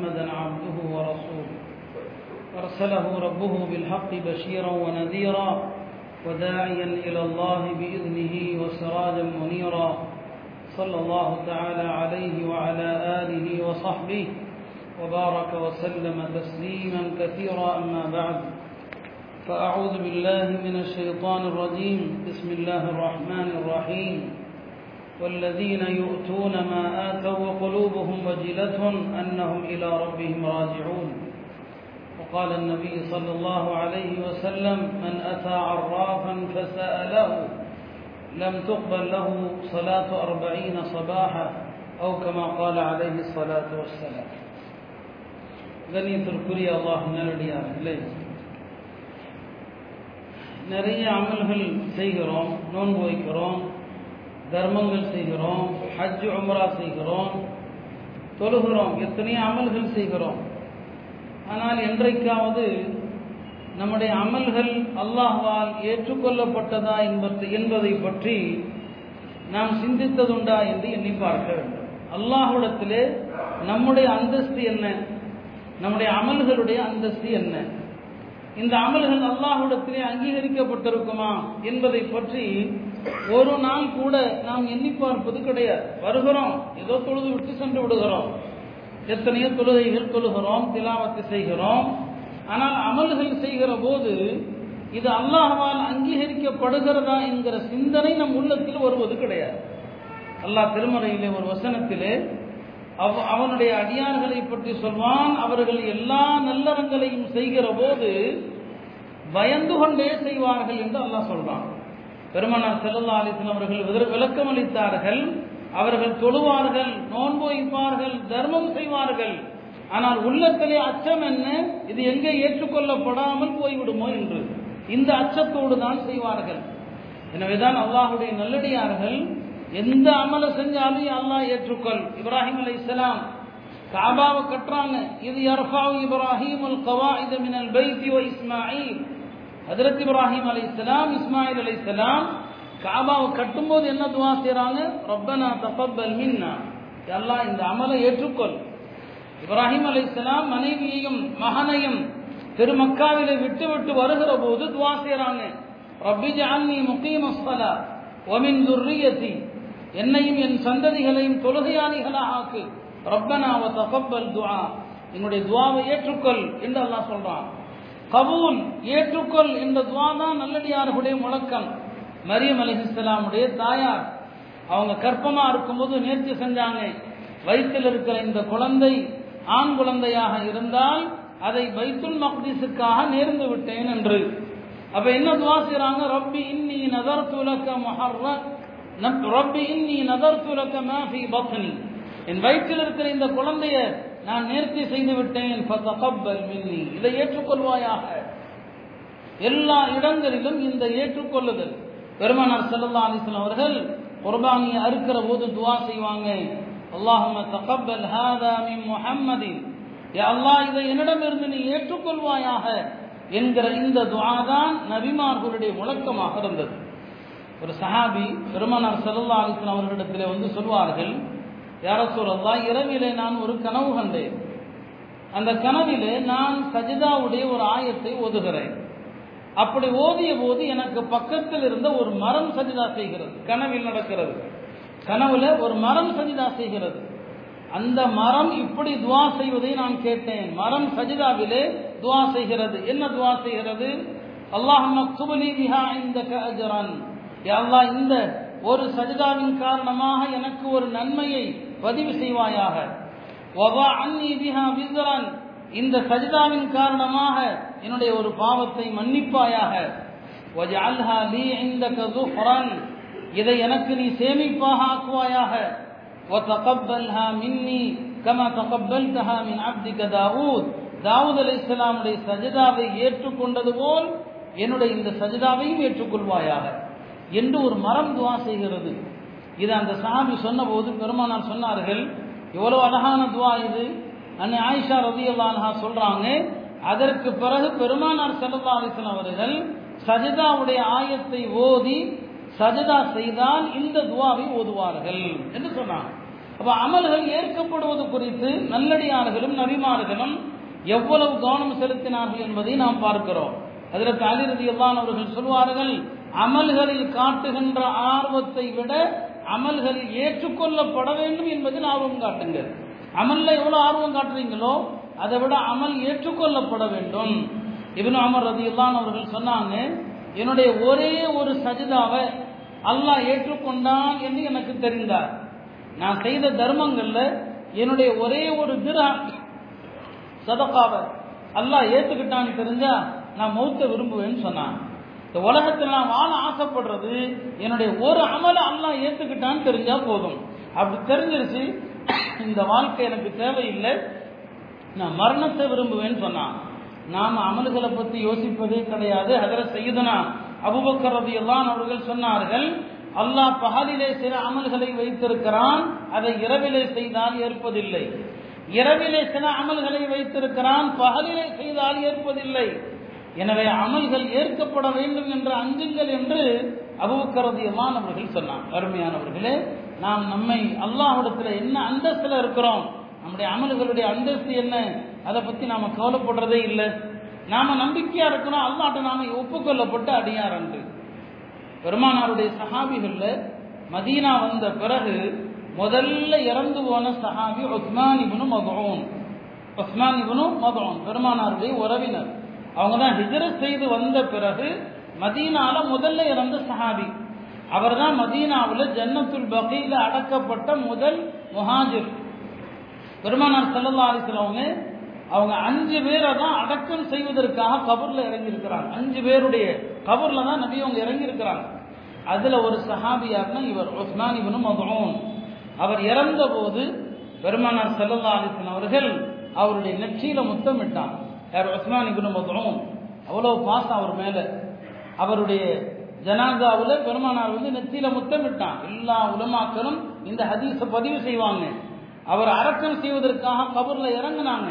محمدا عبده ورسوله. أرسله ربه بالحق بشيرا ونذيرا وداعيا إلى الله بإذنه وسراجا منيرا. صلى الله تعالى عليه وعلى آله وصحبه وبارك وسلم تسليما كثيرا أما بعد. فأعوذ بالله من الشيطان الرجيم. بسم الله الرحمن الرحيم. والذين يؤتون ما آتوا وقلوبهم وجلة أنهم إلى ربهم راجعون وقال النبي صلى الله عليه وسلم من أتى عرافا فسأله لم تقبل له صلاة أربعين صباحا أو كما قال عليه الصلاة والسلام கண்ணியத்திற்குரிய அல்லாஹ் நல்லடியார்களே நிறைய அமல்கள் செய்கிறோம் நோன்பு வைக்கிறோம் தர்மங்கள் செய்கிறோம் ஹஜ் உம்ரா செய்கிறோம் தொழுகிறோம் எத்தனையோ அமல்கள் செய்கிறோம். ஆனால் என்றைக்காவது நம்முடைய அமல்கள் அல்லாஹால் ஏற்றுக்கொள்ளப்பட்டதா என்பது என்பதை பற்றி நாம் சிந்தித்ததுண்டா என்று எண்ணி பார்க்க வேண்டும். அல்லாஹுடத்திலே நம்முடைய அந்தஸ்து என்ன? நம்முடைய அமல்களுடைய அந்தஸ்து என்ன? இந்த அமல்கள் அல்லாஹுடத்திலே அங்கீகரிக்கப்பட்டிருக்குமா என்பதை பற்றி ஒரு நாள் கூட நாம் எண்ணி பார்ப்பது கிடையாது வருகிறோம். ஏதோ தொழுது விட்டு சென்று விடுகிறோம். எத்தனையோ தொழுகைகள் தொழுகிறோம் திலாவத்து செய்கிறோம். ஆனால் அமல்கள் செய்கிற போது இது அல்லாஹால் அங்கீகரிக்கப்படுகிறதா என்கிற சிந்தனை நம் உள்ளத்தில் வருவது கிடையாது. அல்லாஹ் திருமறையிலே ஒரு வசனத்திலே அவ் அவனுடைய அடியார்களை பற்றி சொல்வான் அவர்கள் எல்லா நல்லறங்களையும் செய்கிற போது பயந்து கொண்டே செய்வார்கள் என்று அல்லாஹ் சொல்றான். பெருமனார் செல்லல்லா அலிஸ்லாம் அவர்கள் விளக்கம் அளித்தார்கள் அவர்கள் தொழுவார்கள் நோன்பு வைப்பார்கள் தர்மம் செய்வார்கள். ஆனால் உள்ளத்திலே அச்சம் என்ன? இது எங்கே ஏற்றுக்கொள்ளப்படாமல் போய்விடுமோ என்று. இந்த அச்சத்தோடு தான் செய்வார்கள். எனவேதான் அல்லாஹுடைய நல்லடியார்கள் எந்த அமலை செஞ்சாலும் அல்லாஹ் ஏற்றுக்கொள். இப்ராஹிம் அலி இஸ்லாம் காபாவை கட்டுறாங்க. இது யர்ஃபாவு இப்ராஹிம் அல் கவாயித மினல் பைத்தி இஸ்மாயில். ஹதரத் இப்ராஹிம் அலை இஸ்லாம் இஸ்மாயில் அலை இஸ்லாம் காபாவை கட்டும்போது என்ன துவா செய்கிறாங்க ரப்பனா தப்பல் மின்னா. எல்லாம் இந்த அமலை ஏற்றுக்கொள். இப்ராஹிம் அலை இஸ்லாம் மனைவியையும் மகனையும் திருமக்காவிலே விட்டு விட்டு வருகிற போது துவா செய்கிறாங்க ரப்பி ஜான்னி முகீம் அஸ்வலா ஒமின் துர்ரியதி என்னையும் என் சந்ததிகளையும் தொழுகையாளிகளாக ஆக்கு. ரப்பனாவ வ துவா என்னுடைய துவாவை ஏற்றுக்கொள் என்று அல்லாஹ் சொல்றான். கபூல் ஏற்றுக்கொள் என்ற துவா தான் நல்லடியார்களுடைய முழக்கம். மரியம் அலிஹிஸ்லாமுடைய தாயார். அவங்க கற்பமா இருக்கும்போது நேர்ச்சி செஞ்சாங்க. வயிற்றில் இருக்கிற இந்த குழந்தை ஆண் குழந்தையாக இருந்தால் அதை பைத்துல் மக்தீஸுக்காக நேர்ந்து விட்டேன் என்று. அப்ப என்ன துவா செய்யறாங்க ரப்பி இன்னி நதர் துலக்க மஹர்ர ரப்பி இன்னி நதர் துலக்க மாஃபி பத்னி. என் வயிற்றில் இருக்கிற இந்த குழந்தைய நான் நேர்த்தி செய்து விட்டேன். மின்னி. இதை ஏற்றுக்கொள்வாயாக. எல்லா இடங்களிலும் இந்த ஏற்றுக்கொள்ளுதல். பெருமானார் செல்லல்லா அலிஸ்லாம் அவர்கள் குர்பானியை அறுக்கிற போது துவா செய்வாங்க. அல்லாஹும தகப்பல் ஹாதா மின் முஹம்மதி அல்லாஹ் இதை என்னிடமிருந்து நீ ஏற்றுக்கொள்வாயாக. என்கிற இந்த துவா தான் நபிமார்களுடைய முழக்கமாக இருந்தது. ஒரு சஹாபி பெருமானார் செல்லல்லா அலிஸ்லாம் அவர்களிடத்தில் வந்து சொல்வார்கள் யார சொல்லல்லா இரவிலே நான் ஒரு கனவு கண்டேன். அந்த கனவிலே நான் சஜிதாவுடைய ஒரு ஆயத்தை ஓதுகிறேன். அப்படி ஓதிய போது எனக்கு பக்கத்தில் இருந்த ஒரு மரம் சஜிதா செய்கிறது. கனவில் நடக்கிறது. கனவுல ஒரு மரம் சஜிதா செய்கிறது. அந்த மரம் இப்படி துவா செய்வதை நான் கேட்டேன். மரம் சஜிதாவிலே துவா செய்கிறது. என்ன துவா செய்கிறது? அல்லாஹ் இந்த அல்லாஹ் இந்த ஒரு சஜிதாவின் காரணமாக எனக்கு ஒரு நன்மையை பதிவு செய்வாயாக. இந்த சஜிதாவின் காரணமாக என்னுடைய ஒரு பாவத்தை மன்னிப்பாயாக. இதை எனக்கு நீ சேமிப்பாக ஆக்குவாயாக. தாவூத். அலி இஸ்லாமுடைய சஜிதாவை ஏற்றுக்கொண்டது போல் என்னுடைய இந்த சஜிதாவையும் ஏற்றுக்கொள்வாயாக. என்று ஒரு மரம் துவா செய்கிறது. இது அந்த சாமி சொன்னபோது பெருமானார் சொன்னார்கள் எவ்வளோ அழகான துவா இது. அன்னை ஆயிஷா ரதியல்லான்ஹா சொல்றாங்க அதற்கு பிறகு பெருமானார் சல்லா அலிஸ்லாம் அவர்கள் சஜிதாவுடைய ஆயத்தை ஓதி சஜிதா செய்தால் இந்த துவாவை ஓதுவார்கள் என்று சொன்னாங்க. அப்ப அமல்கள் ஏற்கப்படுவது குறித்து நல்லடியார்களும் நபிமார்களும் எவ்வளவு கவனம் செலுத்தினார்கள் என்பதை நாம் பார்க்கிறோம். அதற்கு அலிரதி அவர்கள் சொல்வார்கள் அமல்களில் காட்டுகின்ற ஆர்வத்தை விட அமல்கள் ஏற்றுக்கொள்ளப்பட வேண்டும் என்பதில் ஆர்வம் காட்டுங்கள். அமல்ல எவ்வளோ ஆர்வம் காட்டுறீங்களோ அதை விட அமல் ஏற்றுக்கொள்ளப்பட வேண்டும். இவனு அமர் ரதி அவர்கள் சொன்னாங்க என்னுடைய ஒரே ஒரு சஜிதாவை அல்லாஹ் ஏற்றுக்கொண்டான் என்று எனக்கு தெரிந்தார். நான் செய்த தர்மங்களில் என்னுடைய ஒரே ஒரு திரா சதக்காவை அல்லாஹ் ஏற்றுக்கிட்டான்னு தெரிஞ்சா நான் மௌத்த விரும்புவேன்னு சொன்னான். இந்த உலகத்தில் நான் வாழ ஆசைப்படுறது என்னுடைய ஒரு அமலை அல்லாஹ் ஏற்றுக்கிட்டான்னு தெரிஞ்சா போதும். அப்படி தெரிஞ்சிருச்சு இந்த வாழ்க்கை எனக்கு தேவையில்லை. நான் மரணத்தை விரும்புவேன்னு சொன்னான் நாம் அமல்களை பற்றி யோசிப்பதே கிடையாது. அதில் செய்யுதுனா அபுபக்கர் ரதி எல்லாம் அவர்கள் சொன்னார்கள் அல்லாஹ் பகலிலே சில அமல்களை வைத்திருக்கிறான் அதை இரவிலே செய்தால் ஏற்பதில்லை. இரவிலே சில அமல்களை வைத்திருக்கிறான் பகலிலே செய்தால் ஏற்பதில்லை. எனவே அமல்கள் ஏற்கப்பட வேண்டும் என்ற அஞ்சுங்கள் என்று அபுக்கரதியமான அவர்கள் சொன்னான். அருமையானவர்களே நாம் நம்மை அல்லாஹிடத்தில் என்ன அந்தஸ்தில் இருக்கிறோம்? நம்முடைய அமல்களுடைய அந்தஸ்து என்ன? அதை பற்றி நாம் கவலைப்படுறதே இல்லை. நாம நம்பிக்கையாக இருக்கிறோம். அல்லாட்ட நாம ஒப்புக்கொள்ளப்பட்ட அடியார் அன்று. பெருமானாருடைய சஹாபிகளில் மதீனா வந்த பிறகு முதல்ல இறந்து போன சஹாபி உஸ்மான் இபுனு மதோன். உஸ்மான் இபுனு மதோன் பெருமானாருடைய உறவினர். அவங்க தான் ஹிஜரத் செய்து வந்த பிறகு மதீனால முதல்ல இறந்த சஹாபி. அவர் தான் மதீனாவில் ஜன்னத்துல் பகையில் அடக்கப்பட்ட முதல் முஹாஜிர். பெருமானார் செல்லல்லா அலிஸ்லவங்க அவங்க அஞ்சு பேரை தான் அடக்கம் செய்வதற்காக கபூரில் இறங்கியிருக்கிறாங்க. அஞ்சு பேருடைய கபூரில் தான் நபி அவங்க இறங்கியிருக்கிறாங்க. அதில் ஒரு சஹாபியார்னா இவர் உஸ்மான் இவனும் மதுவும் அவர் இறந்தபோது பெருமானார் செல்லல்லா அலிஸ்லாம் அவர்கள் அவருடைய நெற்றியில் முத்தமிட்டான் யார் உஸ்மான் இபுன் மதுவும் அவ்வளவு பாசம் அவர் மேல. அவருடைய ஜனாதாவில் பெருமானார் வந்து நெத்தியில முத்தமிட்டான் எல்லா உலமாக்களும் இந்த ஹதீஸை பதிவு செய்வாங்க. அவர் அரக்கம் செய்வதற்காக கபூர்ல இறங்கினாங்க.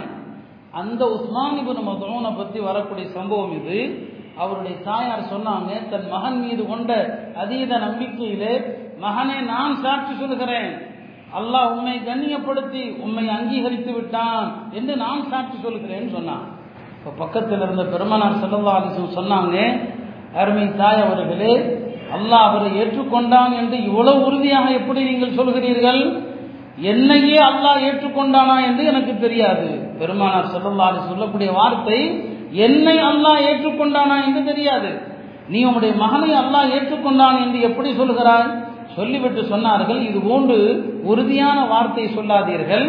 அந்த உஸ்மான் இபுன் மதுனை பத்தி வரக்கூடிய சம்பவம் இது. அவருடைய தாயார் சொன்னாங்க தன் மகன் மீது கொண்ட அதீத நம்பிக்கையிலே மகனே நான் சாட்சி சொல்கிறேன் அல்லாஹ் உண்மை கண்ணியப்படுத்தி உண்மை அங்கீகரித்து விட்டான் என்று நான் சாட்சி சொல்கிறேன் சொன்னான். இப்போ பக்கத்தில் இருந்த பெருமனார் செல்லல்லா அலிசம் சொன்னாங்க அருமை தாய் அவர்களே அல்லாஹ் அவரை ஏற்றுக்கொண்டான் என்று இவ்வளவு உறுதியாக எப்படி நீங்கள் சொல்கிறீர்கள்? என்னையே அல்லாஹ் ஏற்றுக்கொண்டானா என்று எனக்கு தெரியாது. பெருமானார் செல்லல்லாறு சொல்லக்கூடிய வார்த்தை என்னை அல்லாஹ் ஏற்றுக்கொண்டானா என்று தெரியாது. நீ உன்னுடைய மகனை அல்லாஹ் ஏற்றுக்கொண்டான் என்று எப்படி சொல்கிறாய்? சொல்லிவிட்டு சொன்னார்கள். இது போன்று உறுதியான வார்த்தை சொல்லாதீர்கள்.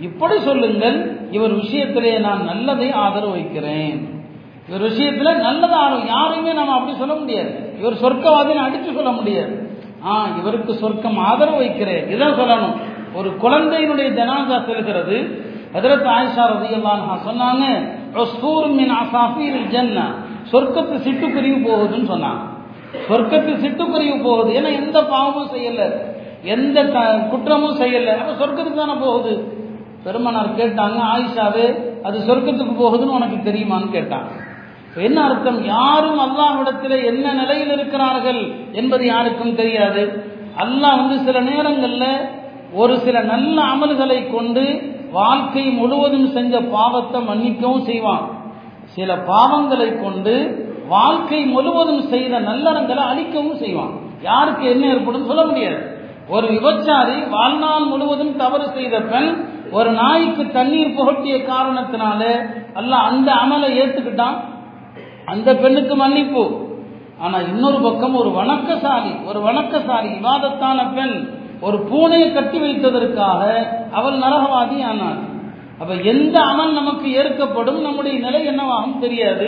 இப்படி சொல்லுங்கள் இவர் விஷயத்திலே நான் நல்லதை ஆதரவு வைக்கிறேன். இவர் விஷயத்துல நல்லது ஆதரவு யாரையுமே நம்ம அப்படி சொல்ல முடியாது. இவர் சொர்க்கவாதின்னு அடித்து சொல்ல முடியாது. ஆ இவருக்கு சொர்க்கம் ஆதரவு வைக்கிறேன். இதான் சொல்லணும். ஒரு குழந்தையினுடைய ஜனாதா செல்கிறது. ஹதரத் ஆயிஷா ரதியல்லான்ஹா சொன்னாங்க சொர்க்கத்து சிட்டுக்குருவி போகுதுன்னு சொன்னாங்க சொர்க்கத்து சிட்டுக்குருவி போகுது. ஏன்னா எந்த பாவமும் செய்யல. எந்த க- குற்றமும் செய்யல. அப்ப சொர்க்கத்துக்கு தானே போகுது. பெருமனார் கேட்டாங்க ஆயிஷாவே அது சொர்க்கத்துக்கு போகுதுன்னு உனக்கு தெரியுமான்னு கேட்டாங்க. என்ன அர்த்தம்? யாரும் அல்லாஹ்விடத்தில் என்ன நிலையில் இருக்கிறார்கள் என்பது யாருக்கும் தெரியாது. அல்லாஹ் வந்து சில நேரங்களில் ஒரு சில நல்ல அமல்களை கொண்டு வாழ்க்கை முழுவதும் செஞ்ச பாவத்தை மன்னிக்கவும் செய்வான். சில பாவங்களை கொண்டு வாழ்க்கை முழுவதும் செய்த நல்லறங்களை அழிக்கவும் செய்வான். யாருக்கு என்ன ஏற்படும்? சொல்ல முடியாது. ஒரு விபச்சாரி வாழ்நாள் முழுவதும் தவறு செய்த பெண் ஒரு நாய்க்கு தண்ணீர் புகட்டிய காரணத்தினால அல்ல அந்த அமலை ஏத்துக்கிட்டான். அந்த பெண்ணுக்கு மன்னிப்பு. ஆனா இன்னொரு பக்கம் ஒரு வணக்கசாலி ஒரு வணக்கசாலி விவாதத்தான பெண் ஒரு பூனையை கட்டி வைத்ததற்காக அவள் நரகவாதி ஆனாள். அப்ப எந்த அமல் நமக்கு ஏற்கப்படும்? நம்முடைய நிலை என்னவாகும் தெரியாது.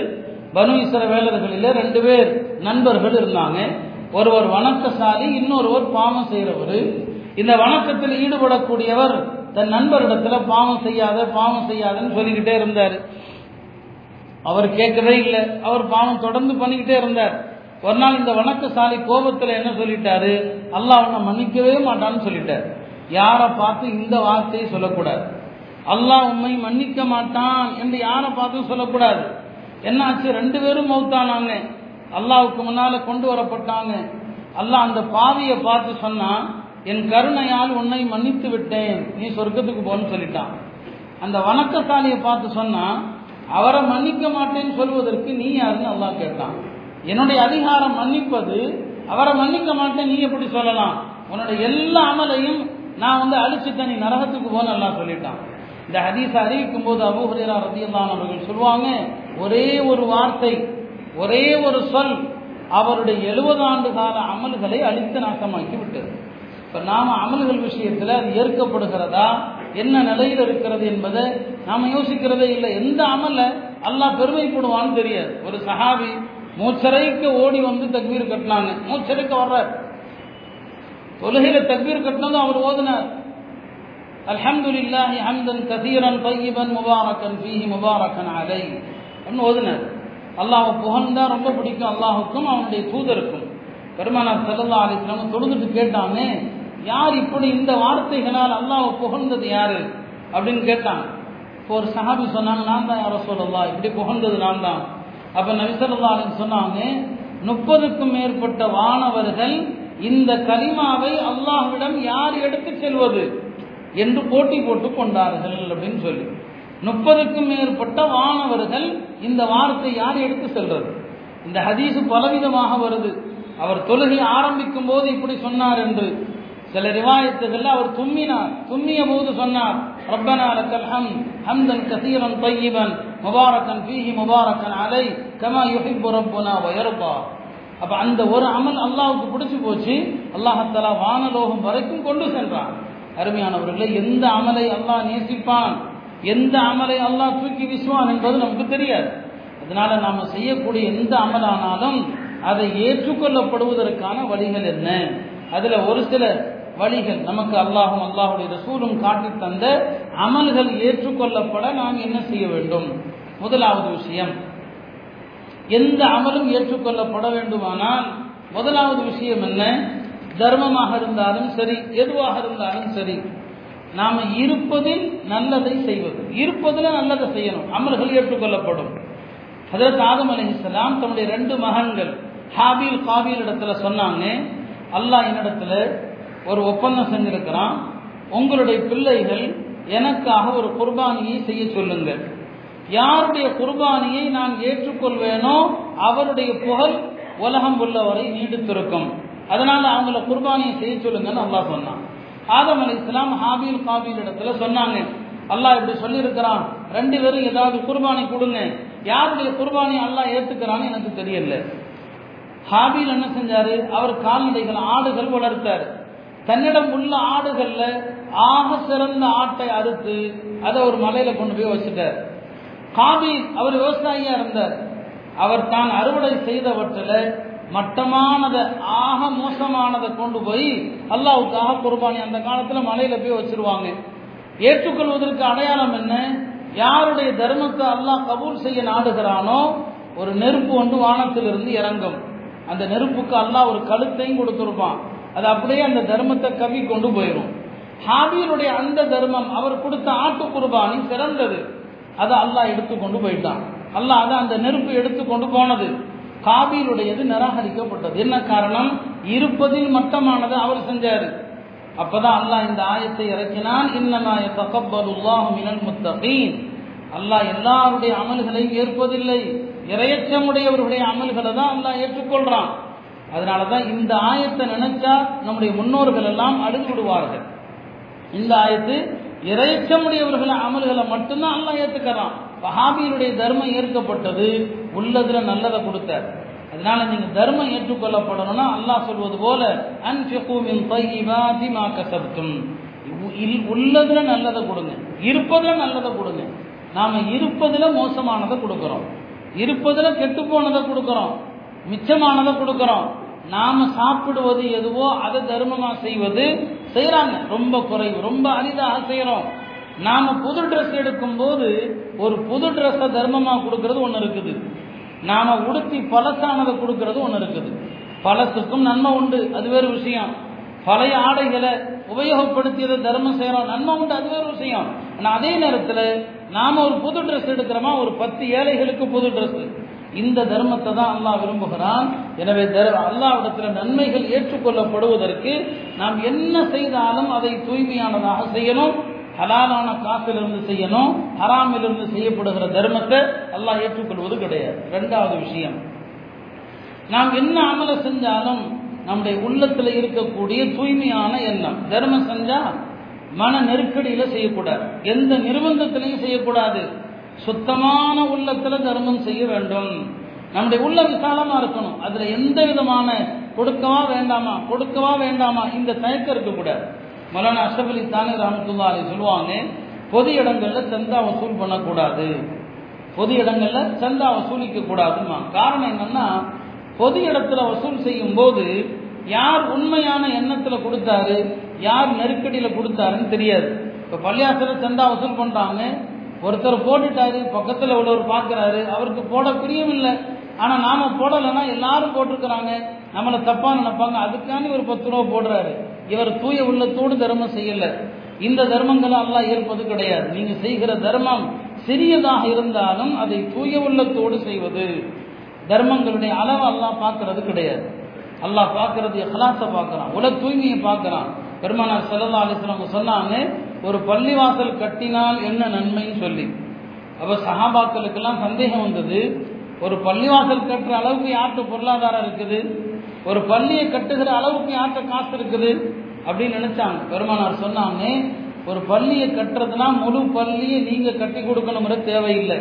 பனு இஸ்ர வேலர்களிலே ரெண்டு பேர் நண்பர்கள் இருந்தாங்க. ஒருவர் வணக்கசாலி இன்னொருவர் பாவம் செய்கிறவர் இந்த வணக்கத்தில் ஈடுபடக்கூடியவர் தன் நண்பரிடத்துல பாவம் செய்யாத பாவம் செய்யாதன்னு சொல்லிக்கிட்டே இருந்தார். அவர் கேட்கவே இல்லை. அவர் பாவம் தொடர்ந்து பண்ணிக்கிட்டே இருந்தார். ஒரு நாள் இந்த வணக்கசாலி கோபத்தில் என்ன சொல்லிட்டாரு? அல்லாஹ் அவனை மன்னிக்கவே மாட்டான்னு சொல்லிட்டார். யாரை பார்த்து இந்த வார்த்தையை சொல்லக்கூடாது. அல்லாஹ் உண்மை மன்னிக்க மாட்டான் என்று யாரை பார்த்தும் சொல்லக்கூடாது. என்னாச்சு? ரெண்டு பேரும் மௌத்தானாங்க அல்லாவுக்கு முன்னால கொண்டு வரப்பட்டாங்க. அல்லாஹ் அந்த பாவியை பார்த்து சொன்னான் என் கருணையால் உன்னை மன்னித்து விட்டேன். நீ சொர்க்கத்துக்கு போன்னு சொல்லிட்டான். அந்த வணக்கசாலியை பார்த்து சொன்னா அவரை மன்னிக்க மாட்டேன்னு சொல்வதற்கு நீ யாருன்னு அல்லா கேட்டான். என்னுடைய அதிகாரம் மன்னிப்பது அவரை மன்னிக்க மாட்டேன் நீ எப்படி சொல்லலாம்? உன்னோட எல்லா அமலையும் நான் வந்து அழிச்சுட்டேன். நீ நரகத்துக்கு போன்னு எல்லாம் சொல்லிட்டான். இந்த ஹதீஸ் அறிவிக்கும் போது அபு ரத்தியல்லான் அவர்கள் சொல்லுவாங்க ஒரே ஒரு வார்த்தை ஒரே ஒரு சொல் அவருடைய எழுபது ஆண்டு கால அமல்களை அழித்து நாசமாக்கி விட்டது. இப்ப நாம அமல்கள் விஷயத்துல அது ஏற்கப்படுகிறதா? என்ன நிலையில் இருக்கிறது என்பதை நாம யோசிக்கிறதே இல்லை. எந்த அமல அல்லாஹ் பெருமைப்படுவான்னு தெரியாது. ஒரு சஹாபி மூச்சரைக்கு ஓடி வந்து தக்பீர் கட்டினாங்க. மூச்சரைக்கு வர்றார். தொழுகையில தக்பீர் கட்டினதும் அவர் ஓதினார். அல்ஹம்துலில்லாஹி ஹம்தன் கதீரன் தையிபன் முபாரக்கன் ஃபீஹி முபாரக்கன் அலை அப்படின்னு ஓதினார். அல்லாஹ் புகழ்ந்தா ரொம்ப பிடிக்கும். அல்லாஹுக்கும் அவனுடைய தூதருக்கும். பெருமானார் செல்லல்லா அலிஸ்லாம் தொழுதுட்டு கேட்டானே யார் இப்படி இந்த வார்த்தைகளால் அல்லாஹ் புகழ்ந்தது யாரு? அப்படின்னு கேட்டாங்க. இப்போ ஒரு சஹாபி சொன்னாங்க நான் தான் யாரோ சொல்லலாம் இப்படி புகழ்ந்தது நான் தான். அப்ப நபிசல்லா சொன்னாங்க முப்பதுக்கும் மேற்பட்ட வானவர்கள் இந்த கரிமாவை அல்லாஹ்விடம் யார் எடுத்து செல்வது? என்று போட்டி போட்டு கொண்டார்கள் அப்படின்னு சொல்லி. முப்பதுக்கும் மேற்பட்ட வானவர்கள் இந்த வார்த்தை யார் எடுத்து செல்றது இந்த ஹதீஸு பலவிதமாக வருது. அவர் தொழுகை ஆரம்பிக்கும் போது இப்படி சொன்னார் என்று சில ரிவாயத்துகள்ல அவர் தும்மினார். தும்மிய போது சொன்னார் ரப்பனா லக்கல் ஹம் ஹம்தன் கசீரன் தையிபன் முபாரக்கன் ஃபீஹி முபாரக்கன் அலை கமா யுஹிப்பு ரப்புனா வயர்பா. அப்ப அந்த ஒரு அமல் அல்லாஹ்வுக்கு பிடிச்சு போச்சு. அல்லாஹத்தலா வானலோகம் வரைக்கும் கொண்டு சென்றான். அருமையானவர்களே எந்த அமலை அல்லாஹ் நேசிப்பான்? எந்த அமலை அல்லாஹ் தூக்கி வீசுவான் என்பது நமக்கு தெரியாது. அதனால நாம செய்யக்கூடிய எந்த அமலானாலும் அதை ஏற்றுக்கொள்ளப்படுவதற்கான வழிகள் என்ன? அதுல ஒரு சில வழிகள். நமக்கு அல்லாஹும் அல்லாஹுடைய ரசூலும் காட்டி தந்த அமல்கள் ஏற்றுக்கொள்ளப்பட நாம் என்ன செய்ய வேண்டும்? முதலாவது விஷயம். எந்த அமலும் ஏற்றுக்கொள்ளப்பட வேண்டுமானால் முதலாவது விஷயம் என்ன? தர்மமாக இருந்தாலும் சரி எதுவாக இருந்தாலும் சரி நாம் இருப்பதில் நல்லதை செய்வது. இருப்பதில் நல்லதை செய்யணும். அமல்கள் ஏற்றுக்கொள்ளப்படும். ஹதரத் ஆதம் அலிஹிஸ்லாம் தன்னுடைய ரெண்டு மகன்கள் ஹாபீல் காபீல் இடத்துல சொன்னாங்க அல்லாஹ் என்னிடத்துல ஒரு ஒப்பந்தம் செஞ்சிருக்கிறான். உங்களுடைய பிள்ளைகள் எனக்காக ஒரு குர்பானியை செய்ய சொல்லுங்கள். யாருடைய குர்பானியை நான் ஏற்றுக்கொள்வேனோ அவருடைய புகழ் உலகம் உள்ளவரை நீடித்திருக்கும். அதனால அவங்கள குர்பானியை செய்ய சொல்லுங்கன்னு அல்லாஹ் சொன்னான். ஆதம் அலி இஸ்லாம் ஹாபீல் காபீல் இடத்துல சொன்னாங்க. அல்லாஹ் இப்படி சொல்லியிருக்கிறான். ரெண்டு பேரும் ஏதாவது குர்பானி கொடுங்க. யாருடைய குர்பானி அல்லாஹ் ஏற்றுக்கிறான்னு எனக்கு தெரியல. ஹாபீல் என்ன செஞ்சாரு? அவர் கால்நடைகள் ஆடுகள் வளர்த்தார். தன்னிடம் உள்ள ஆடுகள்ல ஆக சிறந்த ஆட்டை அறுத்து அதை ஒரு மலையில கொண்டு போய் வச்சுட்டார். காபி அவர் விவசாயியா இருந்தார். அவர் தான் அறுவடை செய்தவற்றில் மட்டமானதை ஆக மோசமானதை கொண்டு போய் அல்லாவுக்காக குர்பானி அந்த காலத்தில் மலையில போய் வச்சிருவாங்க. ஏற்றுக்கொள்வதற்கு அடையாளம் என்ன? யாருடைய தர்மத்தை அல்லாஹ் கபூல் செய்ய நாடுகிறானோ ஒரு நெருப்பு ஒன்று வானத்திலிருந்து இறங்கும். அந்த நெருப்புக்கு அல்லாஹ் ஒரு கழுத்தையும் கொடுத்துருப்பான். அது அப்படியே அந்த தர்மத்தை கவி கொண்டு போயிடும் ஹாபியனுடைய அந்த தர்மம் அவர் கொடுத்த ஆட்டு குர்பானி சிறந்தது. அதை அல்லாஹ் எடுத்து கொண்டு போயிட்டான். அல்லாஹ் அதை அந்த நெருப்பு எடுத்து கொண்டு போனது. காபீலுடையது நிராகரிக்கப்பட்டது. என்ன காரணம்? இருப்பதில் மட்டமானது அவர் செஞ்சாரு. அப்பதான் அல்லாஹ் இந்த ஆயத்தை இறக்கினான். இன்னமாய தகப்பலுல்லாஹு மினல் முத்தகீன். அல்லாஹ் எல்லாருடைய அமல்களையும் ஏற்பதில்லை. இரையச்சமுடையவர்களுடைய அமல்களை தான் அல்லாஹ் ஏற்றுக்கொள்றான். அதனால தான் இந்த ஆயத்தை நினைச்சா நம்முடைய முன்னோர்கள் எல்லாம் அழுது விடுவார்கள் இந்த ஆயத்து இறைச்சமுடையவர்கள் அமல்களை மட்டும்தான் அல்லாஹ் ஏற்றுக்கிறான் வஹாபியினுடைய தர்மம் ஏற்கப்பட்டது உள்ளதில் நல்லதை கொடுத்தார். அதனால நீங்க தர்மம் ஏற்றுக்கொள்ளப்படணும்னா அல்லாஹ் சொல்வது போல அன்ஃபிகு மின் மா கஸப்தும் உள்ளதுல நல்லதை கொடுங்க இருப்பதுல நல்லதை கொடுங்க. நாம இருப்பதுல மோசமானதை கொடுக்கிறோம். இருப்பதுல கெட்டு போனதை கொடுக்கிறோம். மிச்சமானதை கொடுக்கிறோம். நாம சாப்பிடுவது எதுவோ அதை தர்மமா செய்வது செய்யறாங்க ரொம்ப குறைவு. ரொம்ப அரிதாக செய்யறோம் நாம புது ட்ரெஸ் எடுக்கும் போது ஒரு புது ட்ரெஸ்ஸை தர்மமா கொடுக்கறது ஒன்று இருக்குது. நாம உடுத்தி பழசானதை கொடுக்கறது ஒன்று இருக்குது. பழசுக்கும் நன்மை உண்டு. அது வேறு விஷயம். பழைய ஆடைகளை உபயோகப்படுத்தியதை தர்மம் செய்யறோம் நன்மை உண்டு. அது வேறு விஷயம். ஆனால் அதே நேரத்தில் நாம ஒரு புது ட்ரெஸ் எடுக்கிறோமா? ஒரு பத்து ஏழைகளுக்கு புது ட்ரெஸ் இந்த தர்மத்தை தான் அல்லாஹ் விரும்புகிறான். எனவே அல்லாவிடத்தில் நன்மைகள் ஏற்றுக்கொள்ளப்படுவதற்கு நாம் என்ன செய்தாலும் அதை தூய்மையானதாக செய்யணும். ஹலாலான காசிலிருந்து செய்யணும். ஹராமிலிருந்து செய்யப்படுகிற தர்மத்தை அல்லாஹ் ஏற்றுக்கொள்வது கிடையாது. ரெண்டாவது விஷயம். நாம் என்ன அமல செஞ்சாலும் நம்முடைய உள்ளத்தில் இருக்கக்கூடிய தூய்மையான எண்ணம். தர்மம் செஞ்சா மன நெருக்கடியில செய்யக்கூடாது. எந்த நிர்பந்தத்திலையும் செய்யக்கூடாது. சுத்தமான உள்ளத்துல தர்மம் செய்ய வேண்டும். நம்முடைய உள்ள விசாலமா இருக்கணும். அதுல எந்த விதமான கொடுக்கவா வேண்டாமா கொடுக்கவா வேண்டாமா இந்த தயக்கம் இருக்கக்கூடாது மலானா அஷப் அலி தானே ரஹமத்துல்லா அலி சொல்லுவாங்க பொது இடங்கள்ல சந்தா வசூல் பண்ணக்கூடாது. பொது இடங்கள்ல சந்தா வசூலிக்க கூடாதுமா காரணம் என்னன்னா பொது இடத்துல வசூல் செய்யும் போது யார் உண்மையான எண்ணத்துல கொடுத்தாரு யார் நெருக்கடியில கொடுத்தாருன்னு தெரியாது. இப்ப பள்ளியாசல சந்தா வசூல் பண்றாங்க ஒருத்தர் போட்டுட்டாரு பக்கத்தில் உள்ளவர் பார்க்குறாரு அவருக்கு போட பிரியமில்லை. ஆனால் நாம் போடலைன்னா எல்லாரும் போட்டிருக்கிறாங்க. நம்மளை தப்பாக நினைப்பாங்க. அதுக்காண்டி ஒரு பத்து ரூபா போடுறாரு. இவர் தூய உள்ளத்தோடு தர்மம் செய்யலை. இந்த தர்மங்களை எல்லாம் ஏற்பது கிடையாது. நீங்கள் செய்கிற தர்மம் சிறியதாக இருந்தாலும் அதை தூய உள்ளத்தோடு செய்வது. தர்மங்களுடைய அளவு அல்லாஹ் பார்க்கறது கிடையாது. அல்லாஹ் பார்க்கறது ஹலாச பார்க்குறான். உலக தூய்மையை பார்க்குறான். பெருமானார் செல்லல்லா அலிஸ்லாம் சொன்னாங்க ஒரு பள்ளிவாசல் கட்டினால் என்ன நன்மைன்னு சொல்லி. அப்போ சஹாபாக்களுக்கெல்லாம் சந்தேகம் வந்தது ஒரு பள்ளிவாசல் கட்டுற அளவுக்கு யார்கிட்ட பொருளாதாரம் இருக்குது? ஒரு பள்ளியை கட்டுகிற அளவுக்கு யார்கிட்ட காசு இருக்குது? அப்படின்னு நினைச்சாங்க. பெருமானார் சொன்னாங்க ஒரு பள்ளியை கட்டுறதுனா முழு பள்ளியை நீங்க கட்டி கொடுக்கணுங்கிற தேவையில்லை.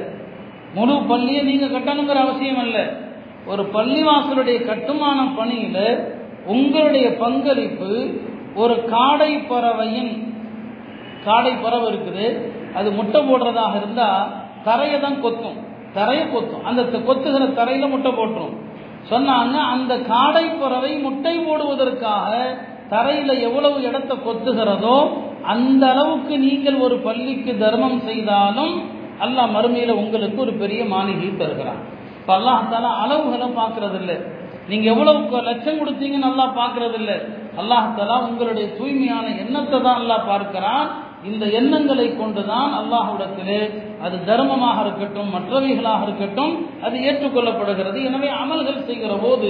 முழு பள்ளியை நீங்க கட்டணுங்கிற அவசியம் இல்லை. ஒரு பள்ளிவாசலுடைய கட்டுமான பணியில உங்களுடைய பங்களிப்பு ஒரு காடை பறவையின் காடை பறவை இருக்குது. அது முட்டை போடுறதாக இருந்தால் தரையை தான் கொத்தும். தரையை கொத்தும். அந்த கொத்துகிற தரையில் முட்டை போட்டுரும். சொன்னாங்க அந்த காடை பறவை முட்டை போடுவதற்காக தரையில் எவ்வளவு இடத்தை கொத்துகிறதோ அந்த அளவுக்கு நீங்கள் ஒரு பள்ளிக்கு தர்மம் செய்தாலும் அல்லாஹ் மறுமையில் உங்களுக்கு ஒரு பெரிய மாளிகை தருகிறான். இப்போ அல்லாஹால அளவுகளை பார்க்கறது இல்லை நீங்கள் எவ்வளவு லட்சம் கொடுத்தீங்கன்னு நல்லா பார்க்கறது இல்லை அல்லாஹாலா உங்களுடைய தூய்மையான எண்ணத்தை தான் அல்லாஹ் பார்க்கிறான். இந்த எண்ணங்களை கொண்டுதான் அல்லாஹுடத்திலே அது தர்மமாக இருக்கட்டும் மற்றவைகளாக இருக்கட்டும் அது ஏற்றுக்கொள்ளப்படுகிறது. எனவே அமல்கள் செய்கிற போது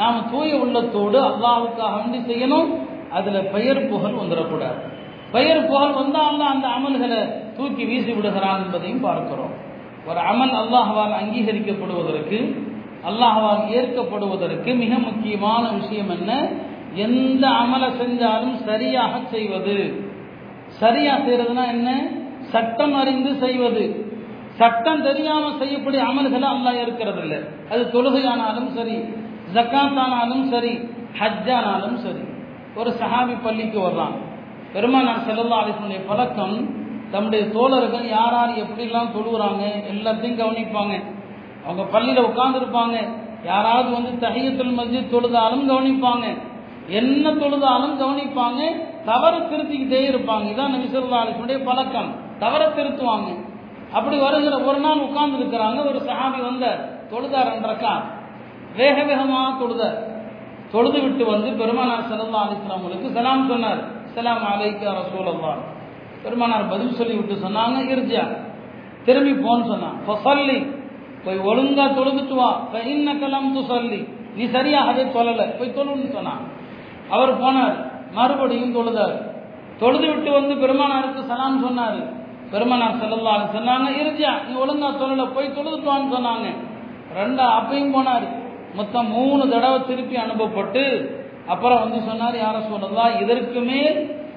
நாம் தூய உள்ளத்தோடு அல்லாஹுக்காக வேண்டி செய்யணும் அதுல பெயர் புகழ் வந்துடக்கூடாது பெயர் புகழ் வந்தால் அந்த அமல்களை தூக்கி வீசி விடுகிறான் என்பதையும் பார்க்கிறோம். ஒரு அமல் அல்லாஹ்வால் அங்கீகரிக்கப்படுவதற்கு அல்லாஹால் ஏற்கப்படுவதற்கு மிக முக்கியமான விஷயம் என்ன? எந்த அமலை செஞ்சாலும் சரியாக செய்வது. சரியா செய்யறதுனா என்ன? சட்டம் அறிந்து செய்வது. சட்டம் தெரியாம செய்யக்கூடிய அமல்களை அல்லா இருக்கிறது இல்லை அது தொழுகையானாலும் சரி ஜக்காத்தானாலும் சரி ஹஜ்ஜானாலும் சரி. ஒரு சஹாபி பள்ளிக்கு வர்றான். பெருமானார் செல்லல்லா அலிசனுடைய பழக்கம் தம்முடைய தோழர்கள் யார் யார் எப்படிலாம் தொழுகிறாங்க எல்லாத்தையும் கவனிப்பாங்க. அவங்க பள்ளியில் உட்கார்ந்துருப்பாங்க. யாராவது வந்து தஹியத்துல் மஸ்ஜித் தொழுதாலும் கவனிப்பாங்க. என்ன தொழுதாலும் கவனிப்பாங்க தவறு திருத்திக்கிட்டே இருப்பாங்க. இதான் நபிசல்லா பழக்கம். தவற திருத்துவாங்க. அப்படி வருகிற ஒரு நாள் உட்கார்ந்து இருக்கிறாங்க ஒரு சஹாபி வந்த தொழுதார் என்றக்கா வேக வேகமாக தொழுத தொழுது விட்டு வந்து பெருமானார் சல்லா அலிஸ்லாமுக்கு சலாம் சொன்னார். சலாம் அலைக்கா ரசூலல்லா பெருமானார் பதில் சொல்லி விட்டு சொன்னாங்க இருஜா திரும்பி போன்னு சொன்னான். ஃபசல்லி போய் ஒழுங்கா தொழுதுட்டு வா. இன்ன கலாம் சொல்லி நீ சரியாகவே சொல்லலை. போய் தொழுன்னு சொன்னான். அவர் போனார். மறுபடியும் தொழுதார் தொழுது விட்டு வந்து பெருமானாருக்கு சலாம் சொன்னார். பெருமானார் செல்லலாம் சொன்னாங்க இருஜா நீ ஒழுங்கா தொழில போய் தொழுதுட்டுவான்னு சொன்னாங்க. ரெண்டா அப்பையும் போனார். மொத்தம் மூணு தடவை திருப்பி அனுப்பப்பட்டு அப்புறம் வந்து சொன்னார் யார சொல்லலாம் இதற்கு மேல்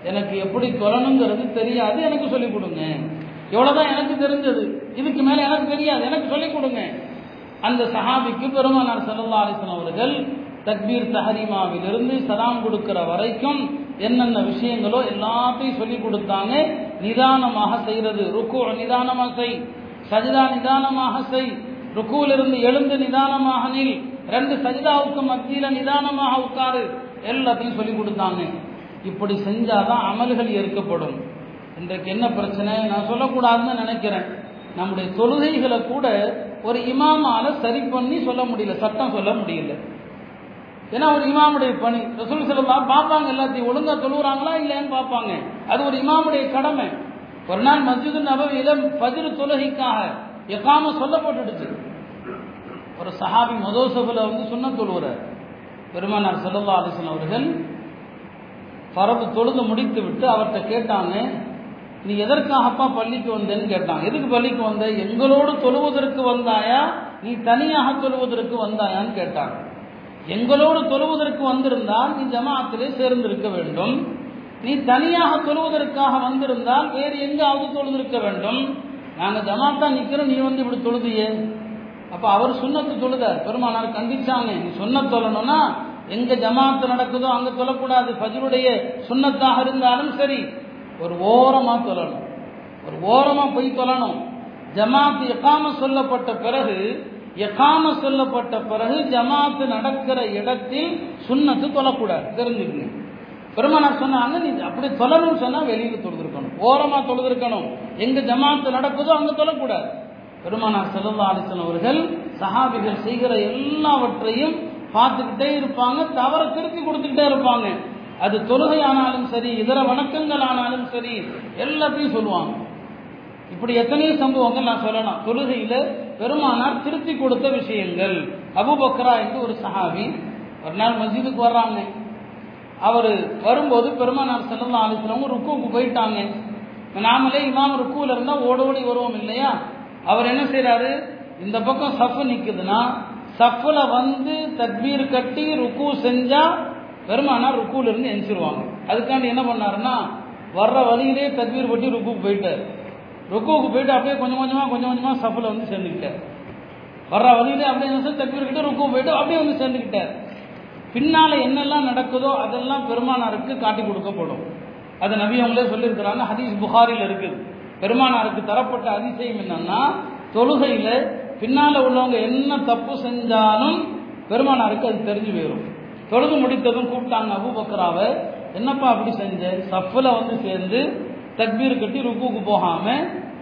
எனக்கு எப்படி தொழணுங்கிறது தெரியாது எனக்கு சொல்லிக் கொடுங்க. எவ்வளவுதான் எனக்கு தெரிஞ்சது இதுக்கு மேல எனக்கு தெரியாது எனக்கு சொல்லிக் கொடுங்க. அந்த சஹாபிக்கு பெருமானார் செல்லல்லா அலிஸ்லாம் அவர்கள் தக்பீர் தஹரிமாவிலிருந்து சலாம் கொடுக்கிற வரைக்கும் என்னென்ன விஷயங்களோ எல்லாத்தையும் சொல்லி கொடுத்தாங்க. நிதானமாக செய்யறது ருக்கு நிதானமாக செய். சஜிதா நிதானமாக செய். ருக்குவிலிருந்து எழுந்து நிதானமாக நில். ரெண்டு சஜிதாவுக்கு மத்தியில் நிதானமாக உட்காரு. எல்லாத்தையும் சொல்லி கொடுத்தாங்க. இப்படி செஞ்சாதான் அமல்கள் ஏற்கப்படும். இன்றைக்கு என்ன பிரச்சனை? நான் சொல்லக்கூடாதுன்னு நினைக்கிறேன். நம்முடைய தொழுகைகளை கூட ஒரு இமாமால சரி பண்ணி சொல்ல முடியல. சட்டம் சொல்ல முடியல. ஏன்னா ஒரு இமாமுடைய பணி. ரசூல் செல்லா பார்ப்பாங்க எல்லாத்தையும் ஒழுங்கா தொழுகிறாங்களா இல்லைன்னு பார்ப்பாங்க. அது ஒரு இமாமுடைய கடமை. ஒரு நாள் மஸ்ஜிது நபவியில பஜ்ரு தொழுகைக்காக எக்காம சொல்லப்பட்டுடுச்சு. ஒரு சஹாபி மதோசபுல வந்து சுண்ண தொழுகிறார் பெருமானார் செல்லல்லா அலிசன் அவர்கள் பரப்பு தொழுது முடித்து விட்டு அவர்கிட்ட கேட்டாங்க நீ எதற்காகப்பா பள்ளிக்கு வந்தேன்னு கேட்டான் எதுக்கு பள்ளிக்கு வந்த? எங்களோடு தொழுவதற்கு வந்தாயா? நீ தனியாக தொழுவதற்கு வந்தாயான்னு கேட்டாங்க. எங்களோடு தொழுவதற்கு வந்திருந்தால் நீ ஜமாத்திலே சேர்ந்திருக்க வேண்டும். நீ தனியாக தொழுவதற்காக வந்திருந்தால் வேறு எங்காவது தொழுதிருக்க வேண்டும். நாங்கள் ஜமாத்தா நிற்கிறோம் நீ வந்து இப்படி தொழுதியே. அப்போ அவர் சுண்ணத்து தொழுதார். பெருமானார் கண்டிச்சாங்க நீ சொன்ன தொழணும்னா எங்க ஜமாத்து நடக்குதோ அங்க தொழக்கூடாது. ஃபஜ்ருடைய சுண்ணத்தாக இருந்தாலும் சரி ஒரு ஓரமா தொழணும். ஒரு ஓரமா போய் தொழணும். ஜமாத் எக்காம சொல்லப்பட்ட பிறகு எக்காம சொல்லப்பட்ட பிறகு ஜமாத்து நடக்கிற இடத்தில் சுண்ணத்து தொழக்கூடாது. தெரிஞ்சுக்கணும். பெருமானார் சொன்னாங்க நீ அப்படி தொழணும்னு சொன்னால் வெளியில் தொழுதுருக்கணும். ஓரமாக தொழுதுருக்கணும். எங்க ஜமாத்து நடக்குதோ அங்கே தொழக்கூடாது. பெருமானார் செல்லல்லா அலிசன் அவர்கள் சஹாபிகள் செய்கிற எல்லாவற்றையும் பார்த்துக்கிட்டே இருப்பாங்க தவற திருப்பி கொடுத்துக்கிட்டே இருப்பாங்க. அது தொழுகை ஆனாலும் சரி இதர வணக்கங்கள் ஆனாலும் சரி எல்லாத்தையும் சொல்லுவாங்க. இப்படி எத்தனையோ சம்பவங்கள் நான் சொல்லலாம். தொழுகையில் பெருமானார் திருத்தி கொடுத்த விஷயங்கள். அபுபக்ரா என்று ஒரு சஹாபி ஒரு நாள் மஸ்ஜிதுக்கு வர்றாங்க. அவர் வரும்போது பெருமானார் செல்லலாம் ஆலோசனவங்க ருக்குவுக்கு போயிட்டாங்க. நாமளே இமாம் ருக்குவில் இருந்தால் ஓட ஓடி வருவோம் இல்லையா? அவர் என்ன செய்கிறாரு இந்த பக்கம் சஃப் நிற்குதுன்னா சஃப்பில் வந்து தக்பீர் கட்டி ருக்கு செஞ்சால் பெருமானார் ருக்குவிலிருந்து இருந்து எஞ்சிருவாங்க அதுக்காண்டி என்ன பண்ணாருன்னா வர்ற வழியிலே தக்பீர் பட்டி ருக்குக்கு போயிட்டார். ருக்குவுக்கு போயிட்டு அப்படியே கொஞ்சம் கொஞ்சமாக கொஞ்சம் கொஞ்சமாக சஃபில் வந்து சேர்ந்துக்கிட்டார். வர்ற வழியிலே அப்படியே என்ன சார் கிட்ட ருக்கு போயிட்டு அப்படியே வந்து சேர்ந்துக்கிட்டார். பின்னால் என்னெல்லாம் நடக்குதோ அதெல்லாம் பெருமானாருக்கு காட்டி கொடுக்கப்படும். அது நபி அவங்களே சொல்லியிருக்கிறாங்க ஹதீஸ் புகாரில் இருக்குது பெருமானாருக்கு தரப்பட்ட அதிசயம் என்னன்னா தொழுகையில் பின்னால் உள்ளவங்க என்ன தப்பு செஞ்சாலும் பெருமானாருக்கு அது தெரிஞ்சு போயிடும் தொழுது முடித்ததும் கூப்பிட்டாங்க அபுபக்கராவை என்னப்பா அப்படி செஞ்ச? சஃபில் வந்து சேர்ந்து தக்பீர் கட்டி ருக்குக்கு போகாம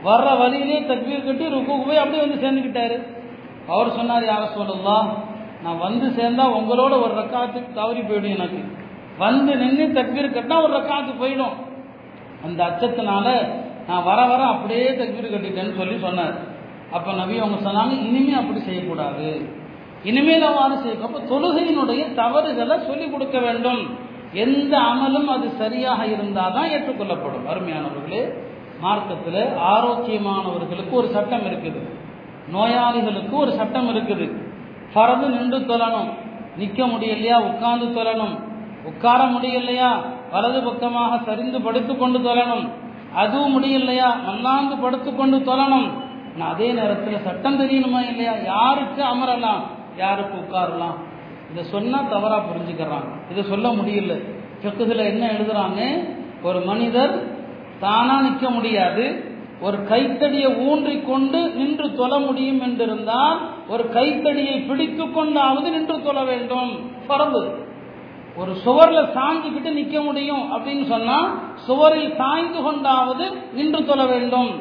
வர்ற வழியிலே தக்பீர் கட்டி ருக்குக்கு போய் அப்படியே வந்து சேர்ந்துக்கிட்டாரு அவர் சொன்னார் யார சொல்லலாம் நான் வந்து சேர்ந்தா உங்களோட ஒரு ரக்காத்துக்கு தவறி போயிடும் எனக்கு. வந்து நின்று தக்பீர் கட்டினா ஒரு ரக்காத்து போயிடும். அந்த அச்சத்தினால நான் வர வர அப்படியே தக்பீர் கட்டிட்டேன்னு சொல்லி சொன்னார். அப்ப நபி அவங்க சொன்னாங்க இனிமே அப்படி செய்யக்கூடாது. இனிமேல் அவ்வாறு செய்ய அப்ப தொழுகையினுடைய தவறுகளை சொல்லிக் கொடுக்க வேண்டும். எந்த அமலும் அது சரியாக இருந்தால் தான் ஏற்றுக்கொள்ளப்படும். அருமையானவர்களே மார்க்கத்தில் ஆரோக்கியமானவர்களுக்கு ஒரு சட்டம் இருக்குது. நோயாளிகளுக்கு ஒரு சட்டம் இருக்குது. பறந்து நின்று தொழணும். நிற்க முடியலையா? உட்கார்ந்து தொழணும். உட்கார முடியலையா? வலது பக்கமாக சரிந்து படுத்து கொண்டு தொழணும். அதுவும் முடியலையா? மல்லாந்து படுத்து கொண்டு தொழணும். அதே நேரத்தில் சட்டம் தெரியணுமா இல்லையா? யாருக்கு அமரலாம்? யாருக்கு உட்காரலாம்? இதை சொன்னால் தவறாக புரிஞ்சுக்கிறாங்க. இதை சொல்ல முடியல. செக்குதுல என்ன எழுதுறாங்க? ஒரு மனிதர் தானாக நிற்க முடியாது. ஒரு கைத்தடியை ஊன்றி கொண்டு நின்று தொழ முடியும் என்றிருந்தால் ஒரு கைத்தடியை பிடித்து கொண்டாவது நின்று தொழ வேண்டும். பரம்பு ஒரு சுவர்ல சாஞ்சுக்கிட்டு நிற்க முடியும் அப்படின்னு சொன்னா சுவரில் சாய்ந்து கொண்டாவது நின்று தொழ வேண்டும்.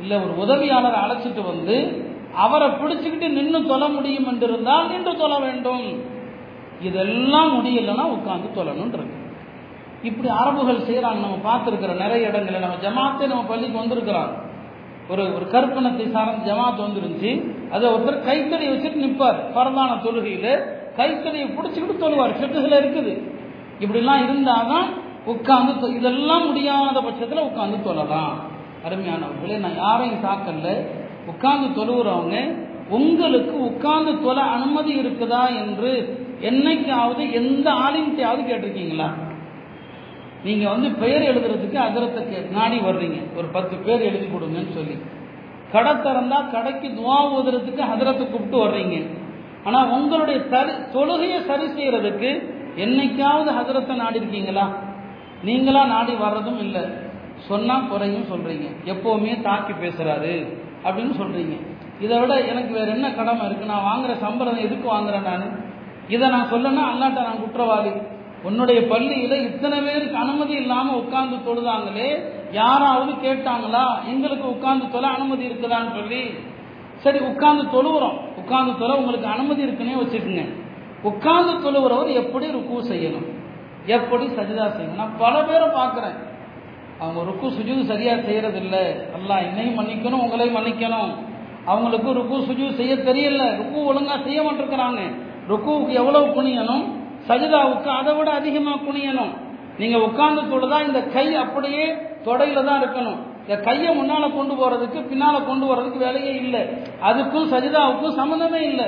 இல்லை ஒரு உதவியாளரை அழைச்சிட்டு வந்து அவரை பிடிச்சுக்கிட்டு நின்று தொல முடியும் என்றிருந்தால் நின்று தொல வேண்டும். இதெல்லாம் முடியலன்னா உட்காந்து தொழணும் இருக்கு இப்படி அரபுகள் செய்யறாங்க நம்ம பார்த்துருக்கிற நிறைய இடங்களில் நம்ம ஜமாத்தே நம்ம பள்ளிக்கு வந்திருக்கிறோம். ஒரு ஒரு கற்பனத்தை சார்ந்த ஜமாத் வந்துருந்துச்சு. அதை ஒருத்தர் கைத்தடி வச்சுட்டு நிற்பார் பரதான தொழுகையில் கைத்தடியை பிடிச்சிக்கிட்டு தொழுவார். செட்டுகள் இருக்குது. இப்படிலாம் இருந்தாதான் உட்கார்ந்து இதெல்லாம் முடியாத பட்சத்தில் உட்கார்ந்து தொழலாம். அருமையானவர்களே நான் யாரையும் தாக்கல உட்கார்ந்து தொழுகிறவங்க உங்களுக்கு உட்கார்ந்து தொலை அனுமதி இருக்குதா என்று என்னைக்காவது எந்த ஆலயத்தையாவது கேட்டிருக்கீங்களா? நீங்க வந்து பெயர் எழுதுறதுக்கு அகரத்துக்கு நாடி வர்றீங்க. ஒரு பத்து பேர் எழுதி கொடுங்கன்னு சொல்லி. கடை திறந்தா கடைக்கு துவா ஊதுறதுக்கு ஹதரத்தை கூப்பிட்டு வர்றீங்க. ஆனா உங்களுடைய சரி தொழுகையை சரி செய்யறதுக்கு என்னைக்காவது ஹதரத்தை நாடி இருக்கீங்களா நீங்களா நாடி வர்றதும் இல்லை. சொன்னா குறையும் சொல்றீங்க. எப்பவுமே தாக்கி பேசுறாரு. அப்படின்னு சொல்றீங்க. இதை விட எனக்கு வேற என்ன கடமை இருக்கு? நான் வாங்குற சம்பளம் எதுக்கு வாங்குறேன் நான்? இதை நான் சொல்லனா அல்லாட்ட நான் குற்றவாளி. உன்னுடைய பள்ளியில இத்தனை பேருக்கு அனுமதி இல்லாம உட்கார்ந்து தொழுதாங்களே யாராவது கேட்டாங்களா எங்களுக்கு உட்கார்ந்து தொலை அனுமதி இருக்குதான்னு சொல்லி? சரி உட்கார்ந்து தொழுவுறோம். உட்கார்ந்து தொலை உங்களுக்கு அனுமதி இருக்குன்னே வச்சுக்கோங்க. உட்கார்ந்து தொழுகிறவர் எப்படி ருக்கு செய்யணும்? எப்படி சஜிதா செய்யணும்? நான் பல பேரை பார்க்குறேன். அவங்க ருக்கு சுஜூது சரியா செய்யறது இல்லை அல்லாஹ் என்னையும் மன்னிக்கணும் உங்களையும் மன்னிக்கணும். அவங்களுக்கு ருக்கு சுஜூ செய்ய தெரியல. ருக்கு ஒழுங்கா செய்ய மாட்டிருக்கிறாங்க. ருக்குவுக்கு எவ்வளவு குனியணும்? சஜிதாவுக்கு அதை விட அதிகமாக குனியணும். நீங்க உட்கார்ந்து தொழுதா இந்த கை அப்படியே தொடையில தான் இருக்கணும். இந்த கையை முன்னால கொண்டு போறதுக்கு பின்னால கொண்டு போறதுக்கு வேலையே இல்லை. அதுக்கும் சஜிதாவுக்கும் சம்மந்தமே இல்லை.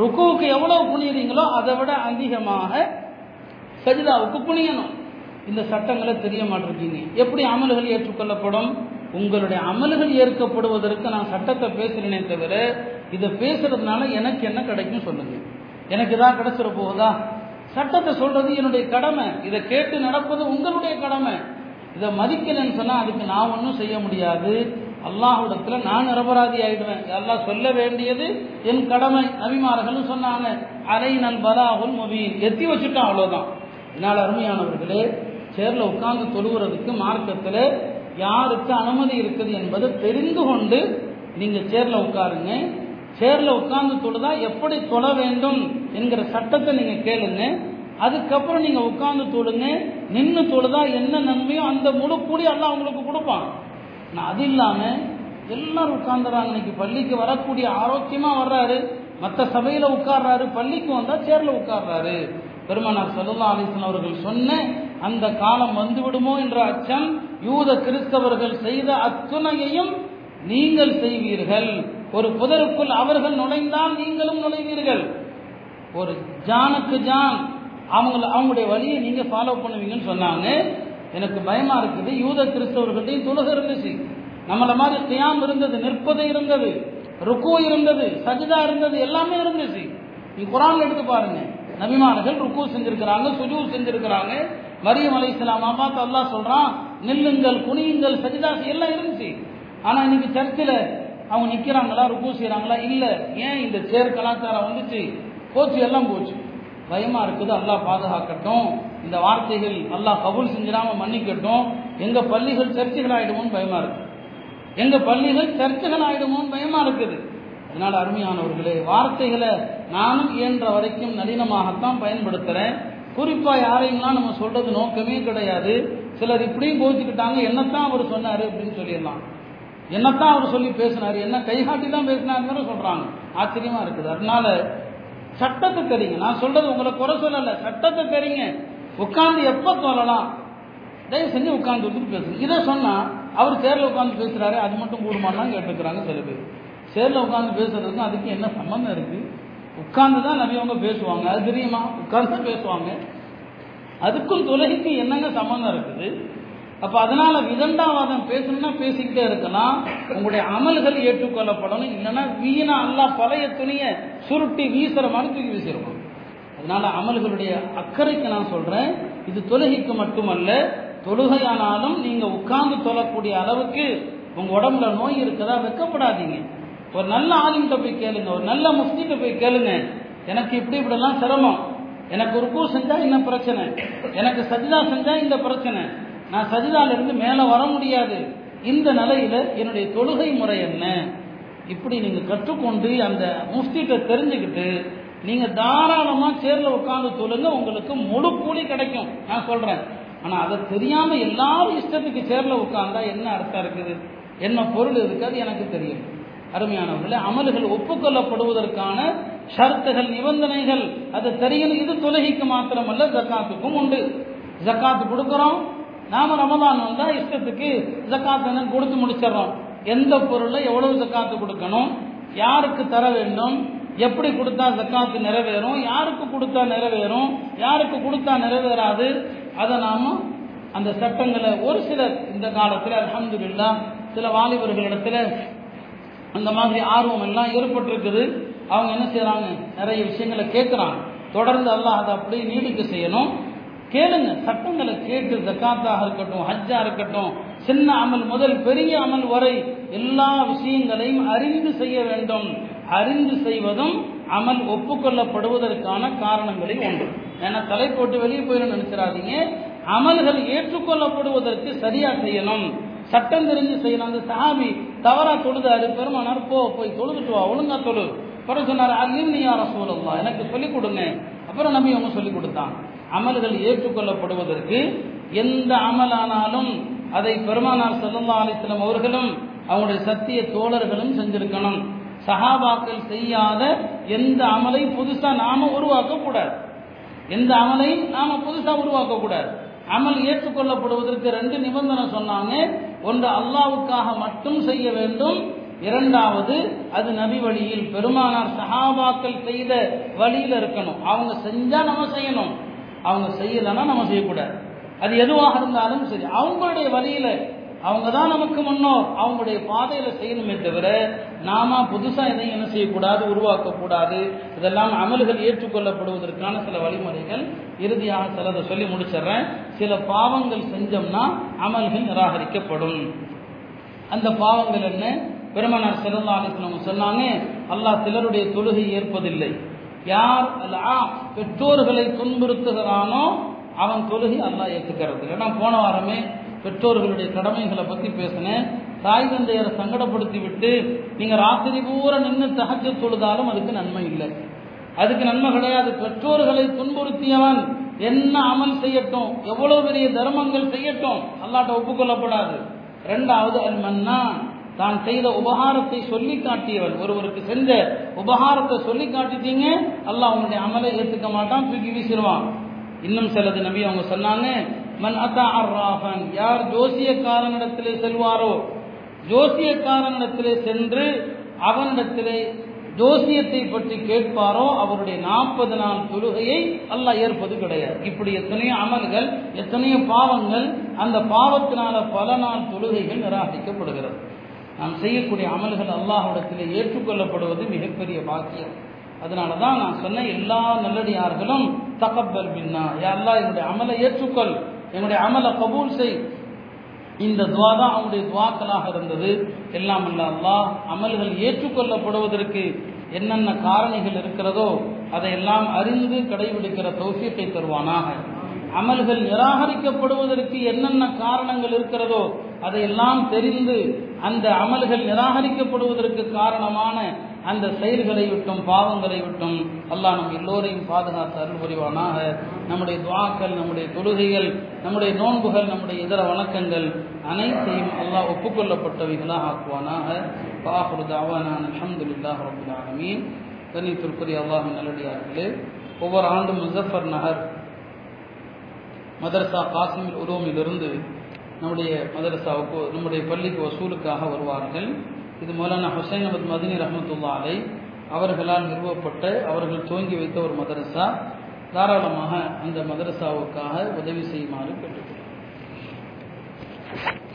ருக்குவுக்கு எவ்வளவு குனியிறீங்களோ அதை விட அதிகமாக சஜிதாவுக்கு குனியணும். இந்த சட்டங்களை தெரிய மாட்டிருக்கீங்க எப்படி அமல்கள் ஏற்றுக்கொள்ளப்படும்? உங்களுடைய அமல்கள் ஏற்கப்படுவதற்கு நான் சட்டத்தை பேசுகிறேனே தவிர இதை பேசுறதுனால எனக்கு என்ன கிடைக்கும் சொல்லுங்க. எனக்கு இதான் கிடைச்சிட போகுதா? சட்டத்தை சொல்றது என்னுடைய கடமை. இதை கேட்டு நடப்பது உங்களுடைய கடமை. இதை மதிக்கலைன்னு சொன்னா அதுக்கு நான் ஒன்றும் செய்ய முடியாது. அல்லாஹ்விடத்துல நான் நிரபராதி ஆயிடுவேன். எல்லாம் சொல்ல வேண்டியது என் கடமை. நபிமார்கள் சொன்னாங்க அரை நல் பலாகுல் மொபீன். எத்தி வச்சுட்டான் அவ்வளவுதான். இதனால் அருமையானவர்களே சேர்ல உட்கார்ந்து தொழுகிறதுக்கு மார்க்கத்தில் யாருக்கு அனுமதி இருக்குது என்பது தெரிந்து கொண்டு நீங்க சேர்ல உட்காருங்க. சேர்ல உட்கார்ந்து தொழுதா எப்படி தொழ வேண்டும் என்கிற சட்டத்தை நீங்க கேளுங்க. அதுக்கப்புறம் நீங்க உட்கார்ந்து தொழுங்க. நின்று தொழுதா என்ன நன்மையோ அந்த முழு கூடி எல்லாம் உங்களுக்கு கொடுப்பான். நான் அது இல்லாம எல்லாரும் உட்கார்ந்துறாங்க. இன்னைக்கு பள்ளிக்கு வரக்கூடிய ஆரோக்கியமா வர்றாரு. மற்ற சபையில உட்கார்றாரு. பள்ளிக்கு வந்தா சேர்ல உட்கார்றாரு. பெருமானார் சல்லா அலிஸ்லாம் அவர்கள் சொன்ன அந்த காலம் வந்துவிடுமோ என்ற அச்சம் யூத கிறிஸ்தவர்கள் செய்த அத்துணையையும் நீங்கள் செய்வீர்கள். ஒரு புதருக்குள் அவர்கள் நுழைந்தால் நீங்களும் நுழைவீர்கள். ஒரு ஜானுக்கு ஜான் அவங்க அவங்களுடைய வழியை நீங்க ஃபாலோ பண்ணுவீங்கன்னு சொன்னாங்க. எனக்கு பயமா இருக்குது. யூத கிறிஸ்தவர்கள்டையும் துலக இருந்துச்சு. நம்மள மாதிரி தியாம் இருந்தது நிற்பது இருந்தது ருக்கு இருந்தது சஜிதா இருந்தது எல்லாமே இருந்துச்சு. நீ குரான் எடுத்து பாருங்க. நபிமானர்கள் ருக்கு செஞ்சிருக்கிறாங்க சுஜூ செஞ்சிருக்கிறாங்க. மரியம் அலி இஸ்லாமா பார்த்து அல்லா சொல்றான் நில்லுங்கள் குனியுங்கள் சஜிதாசி எல்லாம் இருந்துச்சு. ஆனா இன்னைக்கு சர்ச்சில் அவங்க நிக்கிறாங்களா ருக்கு செய்யறாங்களா இல்ல. ஏன் இந்த சேர் கலாச்சாரம் வந்துச்சு? போச்சு எல்லாம் போச்சு. பயமா இருக்குது அல்லாஹ் பாதுகாக்கட்டும். இந்த வார்த்தைகள் அல்லாஹ் கபூல் செஞ்சிடாம மன்னிக்கட்டும். எங்க பள்ளிகள் சர்ச்சைகள் ஆயிடுமோன்னு பயமா இருக்கு. எங்க பள்ளிகள் சர்ச்சைகள் ஆயிடுமோன்னு பயமா இருக்குது. அதனால அருமையானவர்களே வார்த்தைகளை நானும் இயன்ற வரைக்கும் நளினமாகத்தான் பயன்படுத்துறேன். குறிப்பா யாரையும்லாம் நம்ம சொல்றது நோக்கமே கிடையாது. சிலர் இப்படியும் கோச்சிக்கிட்டாங்க என்னத்தான் அவர் சொன்னாரு அப்படின்னு சொல்லிடலாம். என்னத்தான் அவர் சொல்லி பேசினாரு என்ன கைகாட்டி தான் பேசினாருன்னு சொல்றாங்க. ஆச்சரியமா இருக்குது. அதனால சட்டத்தை தெரியுங்க. நான் சொல்றது உங்களை குறை சொல்லல. சட்டத்தை தெரியுங்க. உட்காந்து எப்ப சொல்லலாம்? தயவு செஞ்சு உட்காந்து வந்துட்டு பேசுங்க. இதை சொன்னா அவர் சேர்ல உட்காந்து பேசுறாரு அது மட்டும் கூடுமான்னு கேட்டுக்கிறாங்க சில பேர். சேர்ல உட்காந்து பேசுறதுக்கும் அதுக்கு என்ன சம்பந்தம் இருக்கு? உட்கார்ந்து தான் நபி அவங்க பேசுவாங்க. அது தெரியுமா? உட்கார்ந்து தான் பேசுவாங்க. அதுக்கும் தொலகிக்கு என்னங்க சம்மந்தம் இருக்குது? அப்போ அதனால விதண்டாவாதம் பேசணும்னா பேசிக்கிட்டே இருக்கலாம். உங்களுடைய அமல்கள் ஏற்றுக்கொள்ளப்படணும். இல்லைன்னா வீணா அல்லாஹ் பழைய துணியை சுருட்டி வீசுற மாதிரி தூக்கி வீசிடுவோம் அதனால அமல்களுடைய அக்கறைக்கு நான் சொல்றேன். இது தொழுகைக்கு மட்டுமல்ல தொழுகையானாலும் நீங்க உட்கார்ந்து தொழக்கூடிய அளவுக்கு உங்க உடம்புல நோய் இருக்கதா வெக்கப்படாதீங்க. ஒரு நல்ல ஆலிம்கிட்ட போய் கேளுங்க. ஒரு நல்ல முஸ்லிட்ட போய் கேளுங்க. எனக்கு இப்படி இப்படிலாம் சிரமம். எனக்கு ருக்கு செஞ்சால் என்ன பிரச்சனை? எனக்கு சஜிதா செஞ்சால் இந்த பிரச்சனை. நான் சஜிதாலிருந்து மேலே வர முடியாது. இந்த நிலையில் என்னுடைய தொழுகை முறை என்ன? இப்படி நீங்கள் கற்றுக்கொண்டு அந்த முஃப்திட்ட தெரிஞ்சுக்கிட்டு நீங்கள் தாராளமாக சேரில் உட்காந்து தொழுங்க. உங்களுக்கு முழு கூலி கிடைக்கும். நான் சொல்கிறேன் ஆனால் அதை தெரியாமல் எல்லாரும் இஷ்டத்துக்கு சேரில் உட்காந்தா என்ன அர்த்தம் இருக்குது? என்ன பொருள் இருக்காது? எனக்கு தெரியும். அருமையானவர்களே அமல்கள் ஒப்புக்கொள்ளப்படுவதற்கான ஷர்த்துகள் நிபந்தனைகள் அது தெரியும் இது தொலகிக்கு மாத்திரமல்ல ஜக்காத்துக்கும் உண்டு. ஜக்காத்து கொடுக்குறோம் நாம ரமதான் வந்தா இஷ்டத்துக்கு ஜக்காத்து கொடுத்து முடிச்சிடறோம். எந்த பொருளை எவ்வளவு ஜக்காத்து கொடுக்கணும் யாருக்கு தர வேண்டும் எப்படி கொடுத்தா ஜக்காத்து நிறைவேறும் யாருக்கு கொடுத்தா நிறைவேறும் யாருக்கு கொடுத்தா நிறைவேறாது அதை நாம அந்த சட்டங்களை ஒரு சிலர் இந்த காலத்தில் அலமதுல்லா சில வாலிபர்களிடத்துல அந்த மாதிரி ஆர்வம் எல்லாம் ஏற்பட்டிருக்குது. அவங்க என்ன செய்யறாங்க நிறைய விஷயங்களை கேட்குறாங்க தொடர்ந்து அல்லாஹ் அதை அப்படியே நீடிக்க செய்யணும். கேளுங்க. சட்டங்களை கேட்டு ஜக்காத்தாக இருக்கட்டும் ஹஜ்ஜா இருக்கட்டும் சின்ன அமல் முதல் பெரிய அமல் வரை எல்லா விஷயங்களையும் அறிந்து செய்ய வேண்டும். அறிந்து செய்வதும் அமல் ஒப்புக்கொள்ளப்படுவதற்கான காரணங்களில் ஒன்று. ஏன்னா தலை போட்டு வெளியே போயிடும் நினைச்சிடாதீங்க. அமல்கள் ஏற்றுக்கொள்ளப்படுவதற்கு சரியா செய்யணும். சட்டம் தெரிஞ்சு செய்யணும். அந்த சஹாபி தவறா தொழுதாரு பெருமானார் போ போய் தொழுதுட்டு வா ஒழுங்கா தொழு. பிறகு சொன்னார் அல்லின்னு யார எனக்கு சொல்லிக் கொடுங்க. அப்புறம் நம்பி அவங்க சொல்லிக் கொடுத்தான். அமல்கள் ஏற்றுக்கொள்ளப்படுவதற்கு எந்த அமலானாலும் அதை பெருமானார் சல்லல்லா அலிஸ்லாம் அவர்களும் அவங்களுடைய சத்திய தோழர்களும் செஞ்சிருக்கணும். சஹாபாக்கள் செய்யாத எந்த அமலை புதுசா நாம உருவாக்க கூடாது எந்த அமலையும் நாம புதுசா உருவாக்க கூடாது அமல் ஏற்றுக்கொள்ளப்படுவதற்கு ரெண்டு நிபந்தனை சொன்னாங்க. ஒன்று அல்லாவுக்காக மட்டும் செய்ய வேண்டும். இரண்டாவது அது நபி வழியில் பெருமானார் சஹாபாக்கள் செய்த வழியில் இருக்கணும். அவங்க செஞ்சா நம்ம செய்யணும். அவங்க செய்யலைன்னா நம்ம செய்யக்கூடாது. அது எதுவாக இருந்தாலும் சரி அவங்களுடைய வழியில அவங்க தான் நமக்கு முன்னோர். அவங்களுடைய பாதையில செய்யணுமே தவிர நாம புதுசா எதையும் என்ன செய்யக்கூடாது உருவாக்கக்கூடாது. இதெல்லாம் அமல்கள் ஏற்றுக்கொள்ளப்படுவதற்கான சில வழிமுறைகள் இறுதியாக சிலதை சொல்லி முடிச்சிடுறேன். சில பாவங்கள் செஞ்சோம்னா அமல்கள் நிராகரிக்கப்படும். அந்த பாவங்கள் என்ன? பெருமனார் சிறந்த அவங்க சொன்னாங்க அல்லாஹ் சிலருடைய தொழுகை ஏற்பதில்லை. யார் பெற்றோர்களை துன்புறுத்துகிறானோ அவன் தொழுகை அல்லாஹ் ஏற்றுக்கிறது. ஏன்னா போன வாரமே பெற்றோர்களுடைய கடமைகளை பற்றி பேசினேன். தாய் தந்தையரை சங்கடப்படுத்தி விட்டு நீங்கள் ராத்திரி பூரா நின்று தகச்சு தொழுதாலும் அதுக்கு நன்மை இல்லை. அதுக்கு நன்மை கிடையாது பெற்றோர்களை துன்புறுத்தியவன். என்ன அமல் செய்யட்டும்? எவ்வளவு பெரிய தர்மங்கள் செய்யட்டும்? அல்லாட்ட ஒப்புக்கொள்ளப்படாது. ரெண்டாவது அல் மன்னா தான் செய்த உபகாரத்தை சொல்லி காட்டியவன். ஒருவருக்கு செஞ்ச உபகாரத்தை சொல்லி காட்டிட்டீங்க அல்லாஹ் அவனுடைய அமலை ஏற்றுக்க மாட்டான் தூக்கி வீசிடுவான். இன்னும் சிலது நபி அவங்க சொன்னாங்க மன் அத்தா அர்ராஃபன். யார் ஜோசியக்காரனிடத்திலே செல்வாரோ? ஜோசியக்காரனிடத்திலே சென்று அவனிடத்திலே ஜோசியத்தை பற்றி கேட்பாரோ அவருடைய நாற்பது நாள் தொழுகையை அல்லாஹ் ஏற்பது கிடையாது. இப்படி எத்தனையோ அமல்கள் எத்தனையோ பாவங்கள் அந்த பாவத்தினால பல நாள் தொழுகைகள் நிராகரிக்கப்படுகிறது. நாம் செய்யக்கூடிய அமல்கள் அல்லாஹிடத்தில் ஏற்றுக்கொள்ளப்படுவது மிகப்பெரிய பாக்கியம். அதனால தான் நான் சொன்ன எல்லா நல்லடியார்களும் தகப்பல் பின்னா அல்லா என்னுடைய அமலை ஏற்றுக்கொள். என்னுடைய அமலை கபூல் செய். இந்த துவா தான் அவனுடைய துவாக்களாக இருந்தது. எல்லாம் அல்ல அல்லாஹ் அமல்கள் ஏற்றுக்கொள்ளப்படுவதற்கு என்னென்ன காரணிகள் இருக்கிறதோ அதையெல்லாம் அறிந்து கடைபிடிக்கிற தௌசியத்தை தருவானாக. அமல்கள் நிராகரிக்கப்படுவதற்கு என்னென்ன காரணங்கள் இருக்கிறதோ அதையெல்லாம் தெரிந்து அந்த அமல்கள் நிராகரிக்கப்படுவதற்கு காரணமான அந்த செயல்களை விட்டும் பாவங்களை விட்டும் அல்லாஹ் நம் எல்லோரையும் பாதுகாத்து அருள் புரிவானாக. நம்முடைய துவாக்கள் நம்முடைய தொழுகைகள் நம்முடைய நோன்புகள் நம்முடைய இதர வணக்கங்கள் அனைத்தையும் அல்லாஹ் ஒப்புக்கொள்ளப்பட்டவைகளாக ஆக்குவானாக. பாஹுரு தாவானான் அலமதுல்லாஹ் ரபுல் ஆலமீன். கண்ணியத்திற்குரிய அல்லாஹ் நல்லடியார்களே ஒவ்வொரு ஆண்டும் முசஃபர் நகர் மதரசா காசிமில் உருவமிலிருந்து நம்முடைய மதரசாவுக்கு நம்முடைய பள்ளிக்கு வசூலுக்காக வருவார்கள். இது மௌலானா ஹுசைன் அஹமத் மதினி ரஹமத்துல்லா அலை அவர்களால் நிறுவப்பட்ட அவர்கள் துவங்கி வைத்த ஒரு மதரசா. தாராளமாக அந்த மதரசாவுக்காக உதவி செய்யுமாறு கேட்டுக்கொள்கிறேன் Thank you.